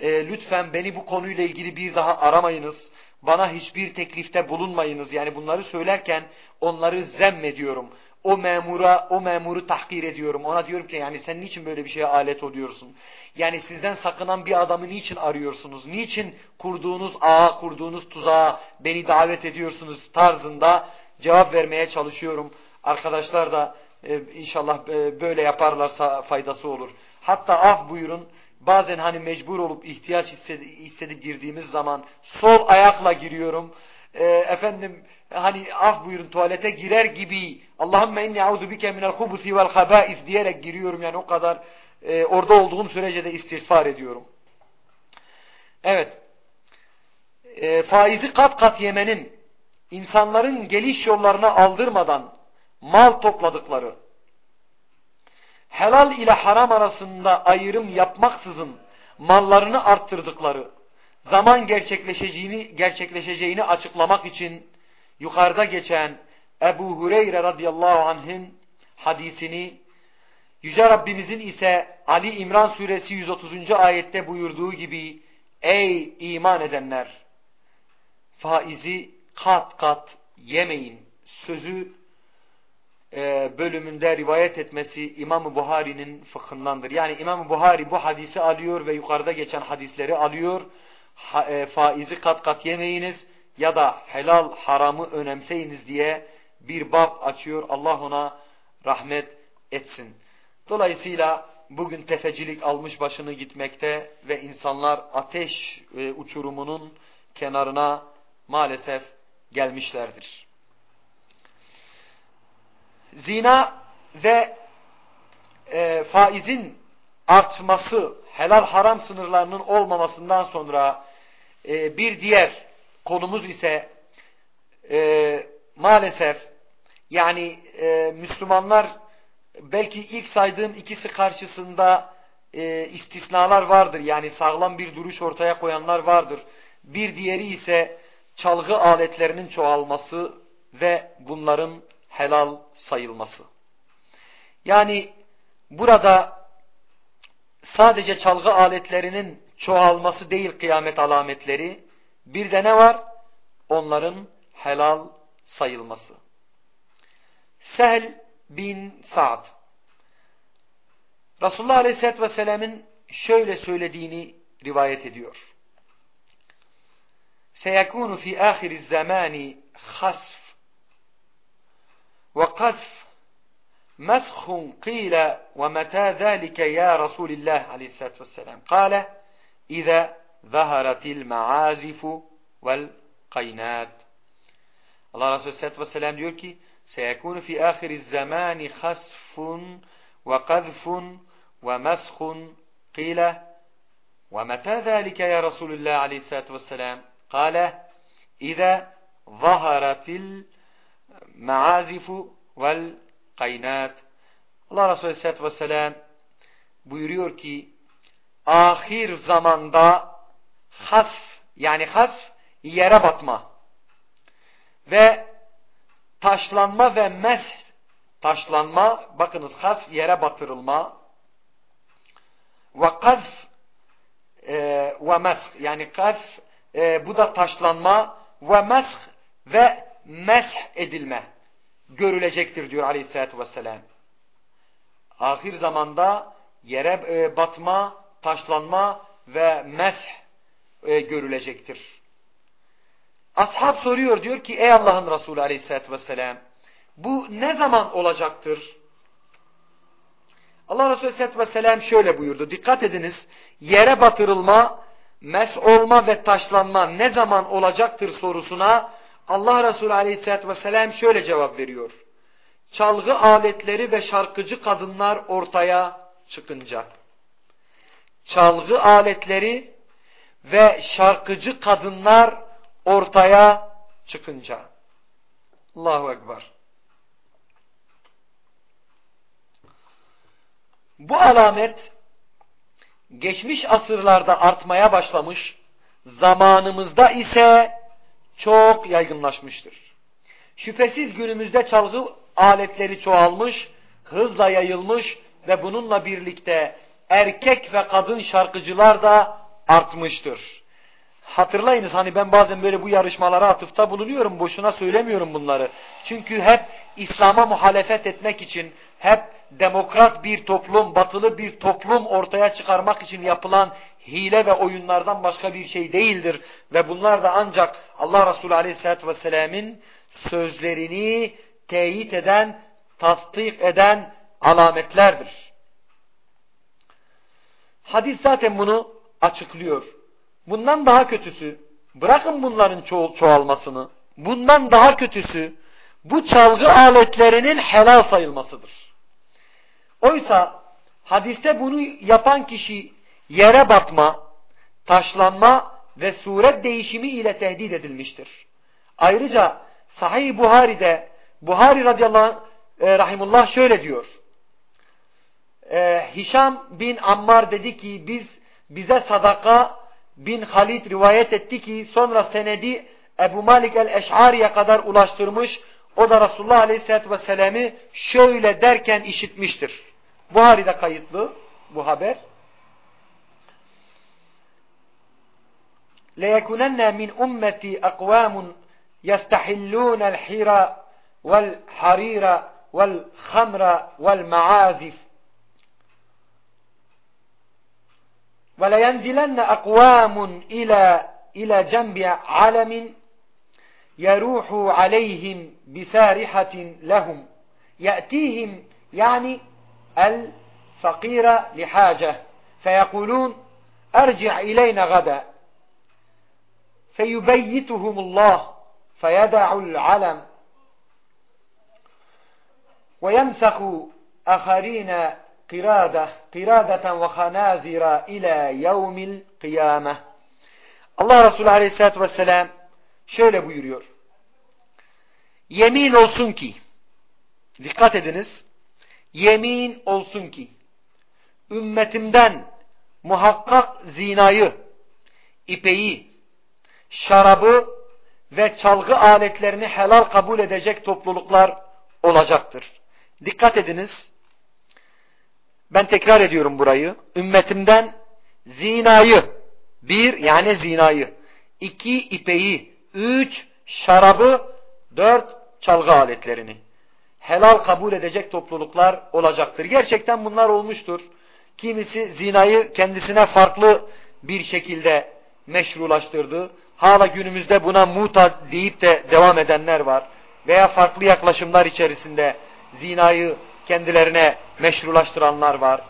E, lütfen beni bu konuyla ilgili bir daha aramayınız. Bana hiçbir teklifte bulunmayınız. Yani bunları söylerken onları zemmediyorum. O memura, o memuru tahkir ediyorum. Ona diyorum ki yani sen niçin böyle bir şeye alet oluyorsun? Yani sizden sakınan bir adamı niçin arıyorsunuz? Niçin kurduğunuz ağa, kurduğunuz tuzağa beni davet ediyorsunuz tarzında cevap vermeye çalışıyorum. Arkadaşlar da e, inşallah e, böyle yaparlarsa faydası olur. Hatta af buyurun bazen hani mecbur olup ihtiyaç hissedip girdiğimiz zaman sol ayakla giriyorum. E, efendim hani af buyurun tuvalete girer gibi Allahümme inni auzu bike minel hubusi vel habais diyerek giriyorum yani o kadar e, orada olduğum sürece de istiğfar ediyorum. Evet. E, faizi kat kat yemenin insanların geliş yollarına aldırmadan mal topladıkları, helal ile haram arasında ayrım yapmaksızın mallarını arttırdıkları, zaman gerçekleşeceğini, gerçekleşeceğini açıklamak için yukarıda geçen Ebu Hureyre radıyallahu anh'ın hadisini Yüce Rabbimizin ise Ali İmran suresi 130. ayette buyurduğu gibi Ey iman edenler! Faizi kat kat yemeyin sözü e, bölümünde rivayet etmesi İmam-ı Buhari'nin fıkhındandır. Yani İmam-ı Buhari bu hadisi alıyor ve yukarıda geçen hadisleri alıyor. E, faizi kat kat yemeyiniz ya da helal haramı önemseyiniz diye bir bab açıyor. Allah ona rahmet etsin. Dolayısıyla bugün tefecilik almış başını gitmekte ve insanlar ateş e, uçurumunun kenarına maalesef gelmişlerdir. Zina ve e, faizin artması, helal haram sınırlarının olmamasından sonra e, bir diğer konumuz ise e, maalesef yani e, Müslümanlar belki ilk saydığım ikisi karşısında e, istisnalar vardır. Yani sağlam bir duruş ortaya koyanlar vardır. Bir diğeri ise çalgı aletlerinin çoğalması ve bunların helal sayılması. Yani burada sadece çalgı aletlerinin çoğalması değil kıyamet alametleri, bir de ne var? Onların helal sayılması. Sehl bin Sa'd Resulullah Aleyhisselatü Vesselam'ın şöyle söylediğini rivayet ediyor. Seyekunu fi ahiriz zamani hasf وقذف مسخ قيل ومتى ذلك يا رسول الله عليه الصلاة والسلام؟ قال إذا ظهرت المعازف والقينات. الله رسول الله والسلام يقول سيكون في آخر الزمان خسف وقذف ومسخ قيل ومتى ذلك يا رسول الله عليه الصلاة والسلام؟ قال إذا ظهرت المعازف meazifu vel kaynat. Allah Resulü Aleyhisselatü Vesselam buyuruyor ki ahir zamanda hasf yani hasf yere batma ve taşlanma ve mes taşlanma bakınız hasf yere batırılma ve kazf e, ve mesh yani kazf e, bu da taşlanma ve mesh ve mesh edilme görülecektir diyor aleyhissalatü vesselam. Ahir zamanda yere e, batma, taşlanma ve mesh e, görülecektir. Ashab soruyor diyor ki ey Allah'ın Resulü aleyhissalatü vesselam bu ne zaman olacaktır? Allah Resulü aleyhissalatü vesselam şöyle buyurdu. Dikkat ediniz yere batırılma, mes olma ve taşlanma ne zaman olacaktır sorusuna Allah Resulü Aleyhisselatü Vesselam şöyle cevap veriyor. Çalgı aletleri ve şarkıcı kadınlar ortaya çıkınca. Çalgı aletleri ve şarkıcı kadınlar ortaya çıkınca. Allahu Ekber. Bu alamet geçmiş asırlarda artmaya başlamış, zamanımızda ise çok yaygınlaşmıştır. Şüphesiz günümüzde çalgı aletleri çoğalmış, hızla yayılmış ve bununla birlikte erkek ve kadın şarkıcılar da artmıştır. Hatırlayınız hani ben bazen böyle bu yarışmalara atıfta bulunuyorum. Boşuna söylemiyorum bunları. Çünkü hep İslam'a muhalefet etmek için, hep demokrat bir toplum, batılı bir toplum ortaya çıkarmak için yapılan hile ve oyunlardan başka bir şey değildir. Ve bunlar da ancak Allah Resulü Aleyhisselatü Vesselam'ın sözlerini teyit eden, tasdik eden alametlerdir. Hadis zaten bunu açıklıyor. Bundan daha kötüsü, bırakın bunların ço çoğalmasını, bundan daha kötüsü, bu çalgı aletlerinin helal sayılmasıdır. Oysa hadiste bunu yapan kişi yere batma, taşlanma ve suret değişimi ile tehdit edilmiştir. Ayrıca Sahih Buhari'de Buhari radıyallahu e, rahimullah şöyle diyor. E, Hişam bin Ammar dedi ki biz bize sadaka bin Halid rivayet etti ki sonra senedi Ebu Malik el-Eş'ari'ye kadar ulaştırmış. O da Resulullah Aleyhisselatü Vesselam'ı şöyle derken işitmiştir. Buhari'de kayıtlı bu haber. لَيَكُنَنَّ مِنْ أُمَّتِي أَقْوَامٌ يَسْتَحِلُّونَ الْحِرَ وَالْحَرِيرَ وَالْخَمْرَ وَالْمَعَازِفِ وَلَيَنْزِلَنَّ أَقْوَامٌ إِلَى إِلَى جَنْبِ عَلَمٍ يَرُوحُ عَلَيْهِمْ بِسَارِحَةٍ لَهُمْ يَأْتِيهِمْ يعني الفقير لحاجة فيقولون أرجع إلينا غدا فيبيتهم الله فيدع العلم ويمسخ آخرين قرادة قرادة وخنازر إلى يوم القيامة Allah Resulü Aleyhisselatü Vesselam şöyle buyuruyor. Yemin olsun ki, dikkat ediniz, yemin olsun ki, ümmetimden muhakkak zinayı, ipeyi, şarabı ve çalgı aletlerini helal kabul edecek topluluklar olacaktır. Dikkat ediniz. Ben tekrar ediyorum burayı. Ümmetimden zinayı, bir yani zinayı, iki ipeyi, üç şarabı, dört çalgı aletlerini helal kabul edecek topluluklar olacaktır. Gerçekten bunlar olmuştur. Kimisi zinayı kendisine farklı bir şekilde meşrulaştırdı. Hala günümüzde buna muta deyip de devam edenler var. Veya farklı yaklaşımlar içerisinde zinayı kendilerine meşrulaştıranlar var.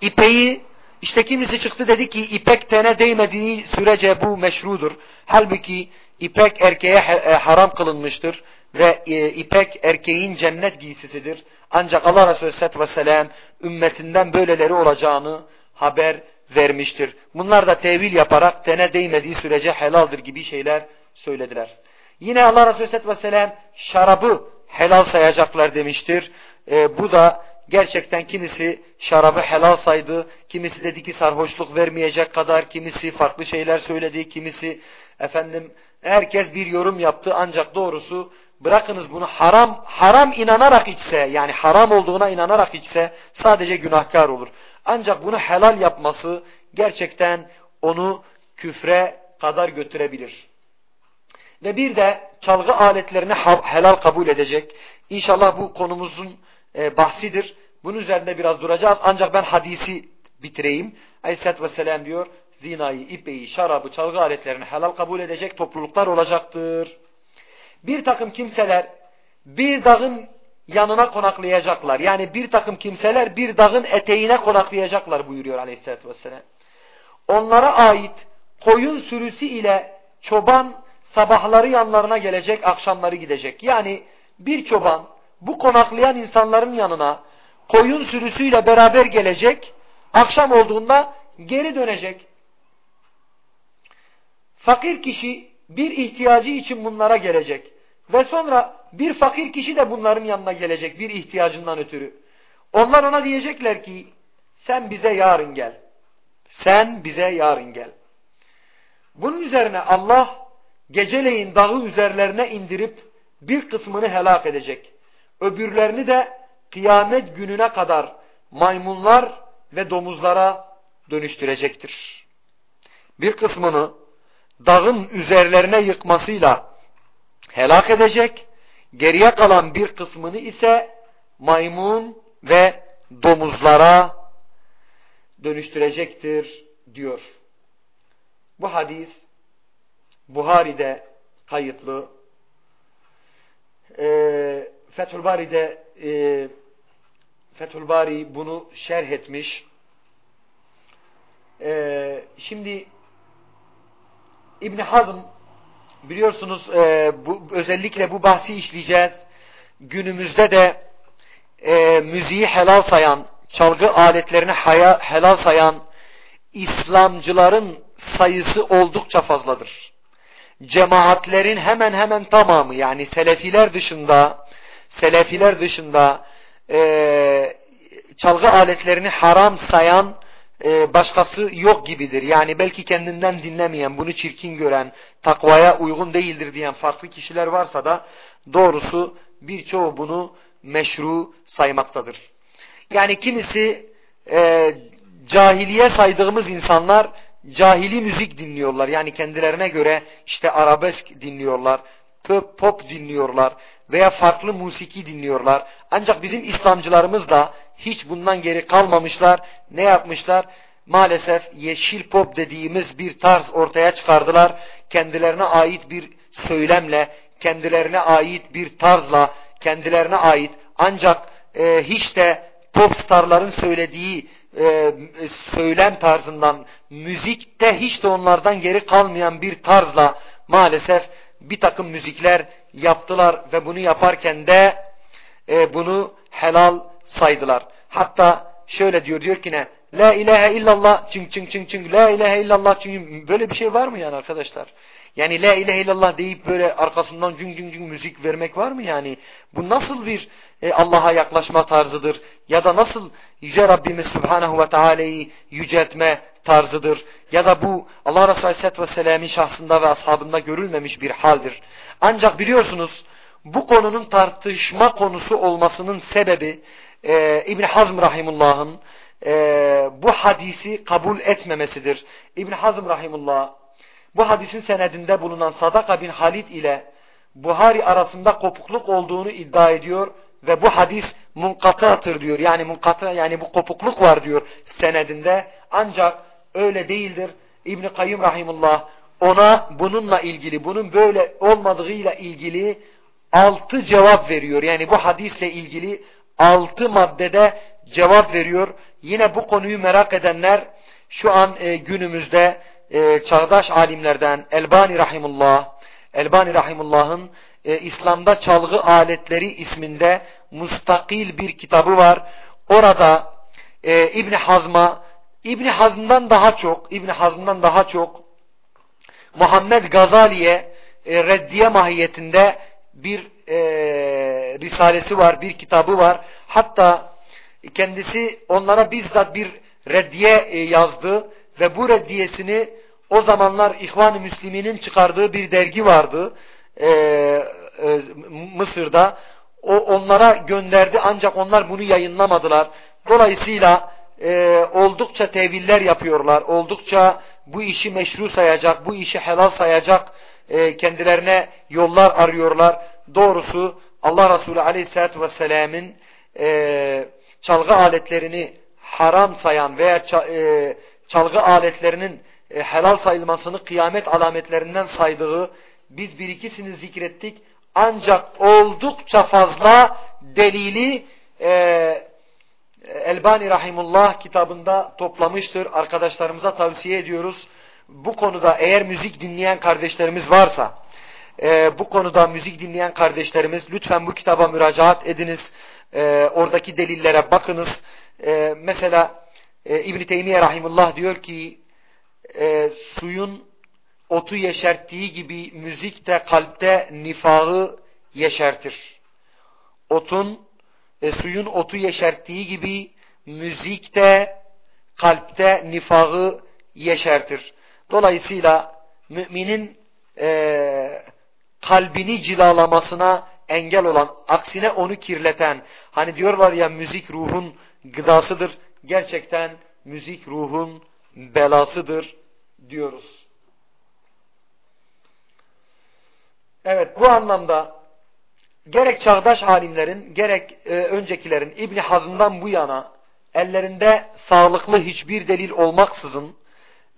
İpeyi işte kimisi çıktı dedi ki ipek tene değmediği sürece bu meşrudur. Halbuki ipek erkeğe e, haram kılınmıştır ve e, ipek erkeğin cennet giysisidir. Ancak Allah Resulü Aleyhisselatü Vesselam ümmetinden böyleleri olacağını haber vermiştir. Bunlar da tevil yaparak tene değmediği sürece helaldir gibi şeyler söylediler. Yine Allah Resulü Aleyhisselatü Vesselam şarabı helal sayacaklar demiştir. E, bu da gerçekten kimisi şarabı helal saydı, kimisi dedi ki sarhoşluk vermeyecek kadar, kimisi farklı şeyler söyledi, kimisi efendim herkes bir yorum yaptı ancak doğrusu bırakınız bunu haram haram inanarak içse yani haram olduğuna inanarak içse sadece günahkar olur. Ancak bunu helal yapması gerçekten onu küfre kadar götürebilir. Ve bir de çalgı aletlerini helal kabul edecek. İnşallah bu konumuzun e, bahsidir. Bunun üzerinde biraz duracağız. Ancak ben hadisi bitireyim. Aleyhisselatü Vesselam diyor, zinayı, ipeyi, şarabı, çalgı aletlerini helal kabul edecek topluluklar olacaktır. Bir takım kimseler bir dağın yanına konaklayacaklar. Yani bir takım kimseler bir dağın eteğine konaklayacaklar buyuruyor aleyhissalatü vesselam. Onlara ait koyun sürüsü ile çoban sabahları yanlarına gelecek, akşamları gidecek. Yani bir çoban bu konaklayan insanların yanına koyun sürüsüyle beraber gelecek, akşam olduğunda geri dönecek. Fakir kişi bir ihtiyacı için bunlara gelecek. Ve sonra bir fakir kişi de bunların yanına gelecek bir ihtiyacından ötürü. Onlar ona diyecekler ki sen bize yarın gel. Sen bize yarın gel. Bunun üzerine Allah geceleyin dağı üzerlerine indirip bir kısmını helak edecek. Öbürlerini de kıyamet gününe kadar maymunlar ve domuzlara dönüştürecektir. Bir kısmını dağın üzerlerine yıkmasıyla helak edecek. Geriye kalan bir kısmını ise maymun ve domuzlara dönüştürecektir diyor. Bu hadis Buhari'de kayıtlı. E, Fethül Bari'de e, Fethül Bari bunu şerh etmiş. E, şimdi İbn Hazm biliyorsunuz e, bu, özellikle bu bahsi işleyeceğiz. Günümüzde de e, müziği helal sayan, çalgı aletlerini haya, helal sayan İslamcıların sayısı oldukça fazladır. Cemaatlerin hemen hemen tamamı yani Selefiler dışında Selefiler dışında e, çalgı aletlerini haram sayan e, başkası yok gibidir. Yani belki kendinden dinlemeyen, bunu çirkin gören, takvaya uygun değildir diyen farklı kişiler varsa da doğrusu birçoğu bunu meşru saymaktadır. Yani kimisi e, cahiliye saydığımız insanlar cahili müzik dinliyorlar. Yani kendilerine göre işte arabesk dinliyorlar, pop, pop dinliyorlar veya farklı musiki dinliyorlar. Ancak bizim İslamcılarımız da hiç bundan geri kalmamışlar. Ne yapmışlar? Maalesef yeşil pop dediğimiz bir tarz ortaya çıkardılar. Kendilerine ait bir söylemle, kendilerine ait bir tarzla, kendilerine ait ancak e, hiç de popstarların söylediği e, söylem tarzından, müzikte hiç de onlardan geri kalmayan bir tarzla maalesef bir takım müzikler yaptılar ve bunu yaparken de e, bunu helal saydılar. Hatta şöyle diyor, diyor ki ne? La ilahe illallah çing çing çing çing la ilahe illallah çing böyle bir şey var mı yani arkadaşlar? Yani la ilahe illallah deyip böyle arkasından cüng cüng cüng müzik vermek var mı yani? Bu nasıl bir e, Allah'a yaklaşma tarzıdır? Ya da nasıl Yüce Rabbimiz Subhanahu ve Teala'yı yüceltme tarzıdır? Ya da bu Allah Resulü Aleyhisselatü Vesselam'ın şahsında ve ashabında görülmemiş bir haldir. Ancak biliyorsunuz bu konunun tartışma konusu olmasının sebebi e, İbn Hazm Rahimullah'ın e, bu hadisi kabul etmemesidir. İbn Hazm Rahimullah bu hadisin senedinde bulunan Sadaka bin Halid ile Buhari arasında kopukluk olduğunu iddia ediyor ve bu hadis munkatıdır diyor. Yani munkatı yani bu kopukluk var diyor senedinde. Ancak öyle değildir. İbn Kayyum rahimullah ona bununla ilgili, bunun böyle olmadığıyla ilgili altı cevap veriyor. Yani bu hadisle ilgili altı maddede cevap veriyor. Yine bu konuyu merak edenler şu an e, günümüzde e, çağdaş alimlerden Elbani Rahimullah, Elbani Rahimullah'ın e, İslam'da çalgı aletleri isminde mustakil bir kitabı var. Orada e, İbn Hazm'a İbn Hazm'dan daha çok İbn Hazm'dan daha çok Muhammed Gazali'ye e, reddiye mahiyetinde bir e, risalesi var, bir kitabı var. Hatta kendisi onlara bizzat bir reddiye e, yazdı ve bu reddiyesini o zamanlar İhvan-ı Müslümin'in çıkardığı bir dergi vardı e, e, Mısır'da. O onlara gönderdi ancak onlar bunu yayınlamadılar. Dolayısıyla e, oldukça teviller yapıyorlar. Oldukça bu işi meşru sayacak, bu işi helal sayacak e, kendilerine yollar arıyorlar. Doğrusu Allah Resulü Aleyhisselatü Vesselam'ın e, çalgı aletlerini haram sayan veya e, çalgı aletlerinin e, helal sayılmasını kıyamet alametlerinden saydığı biz bir ikisini zikrettik. Ancak oldukça fazla delili e, Elbani Rahimullah kitabında toplamıştır. Arkadaşlarımıza tavsiye ediyoruz. Bu konuda eğer müzik dinleyen kardeşlerimiz varsa, e, bu konuda müzik dinleyen kardeşlerimiz lütfen bu kitaba müracaat ediniz. E, oradaki delillere bakınız. E, mesela e, İbn-i Teymiye Rahimullah diyor ki e, suyun otu yeşerttiği gibi müzik de kalpte nifağı yeşertir. Otun, e, suyun otu yeşerttiği gibi müzik de kalpte nifağı yeşertir. Dolayısıyla müminin e, kalbini cilalamasına engel olan, aksine onu kirleten, hani diyorlar ya müzik ruhun gıdasıdır. Gerçekten müzik ruhun belasıdır diyoruz. Evet bu anlamda gerek çağdaş alimlerin gerek e, öncekilerin İbni Hazm'dan bu yana ellerinde sağlıklı hiçbir delil olmaksızın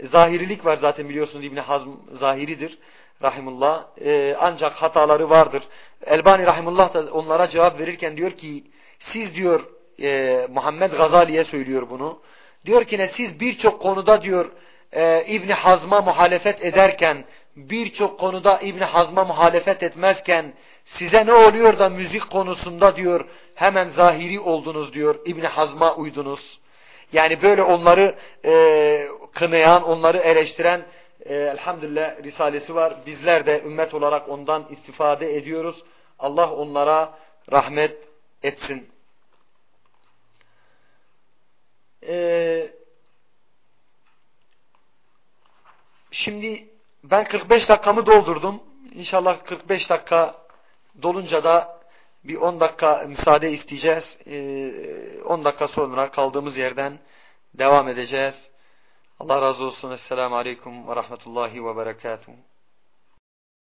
zahirilik var zaten biliyorsunuz İbni Hazm zahiridir rahimullah e, ancak hataları vardır. Elbani rahimullah da onlara cevap verirken diyor ki siz diyor e, Muhammed Gazali'ye söylüyor bunu. Diyor ki ne siz birçok konuda diyor e, İbni Hazm'a muhalefet ederken birçok konuda İbni Hazm'a muhalefet etmezken size ne oluyor da müzik konusunda diyor hemen zahiri oldunuz diyor İbni Hazm'a uydunuz. Yani böyle onları e, kınayan, onları eleştiren e, elhamdülillah risalesi var. Bizler de ümmet olarak ondan istifade ediyoruz. Allah onlara rahmet etsin. Ee, Şimdi ben 45 dakikamı doldurdum. İnşallah 45 dakika dolunca da bir 10 dakika müsaade isteyeceğiz. 10 dakika sonra kaldığımız yerden devam edeceğiz. Allah razı olsun. Esselamu Aleyküm ve Rahmetullahi ve Berekatuhu.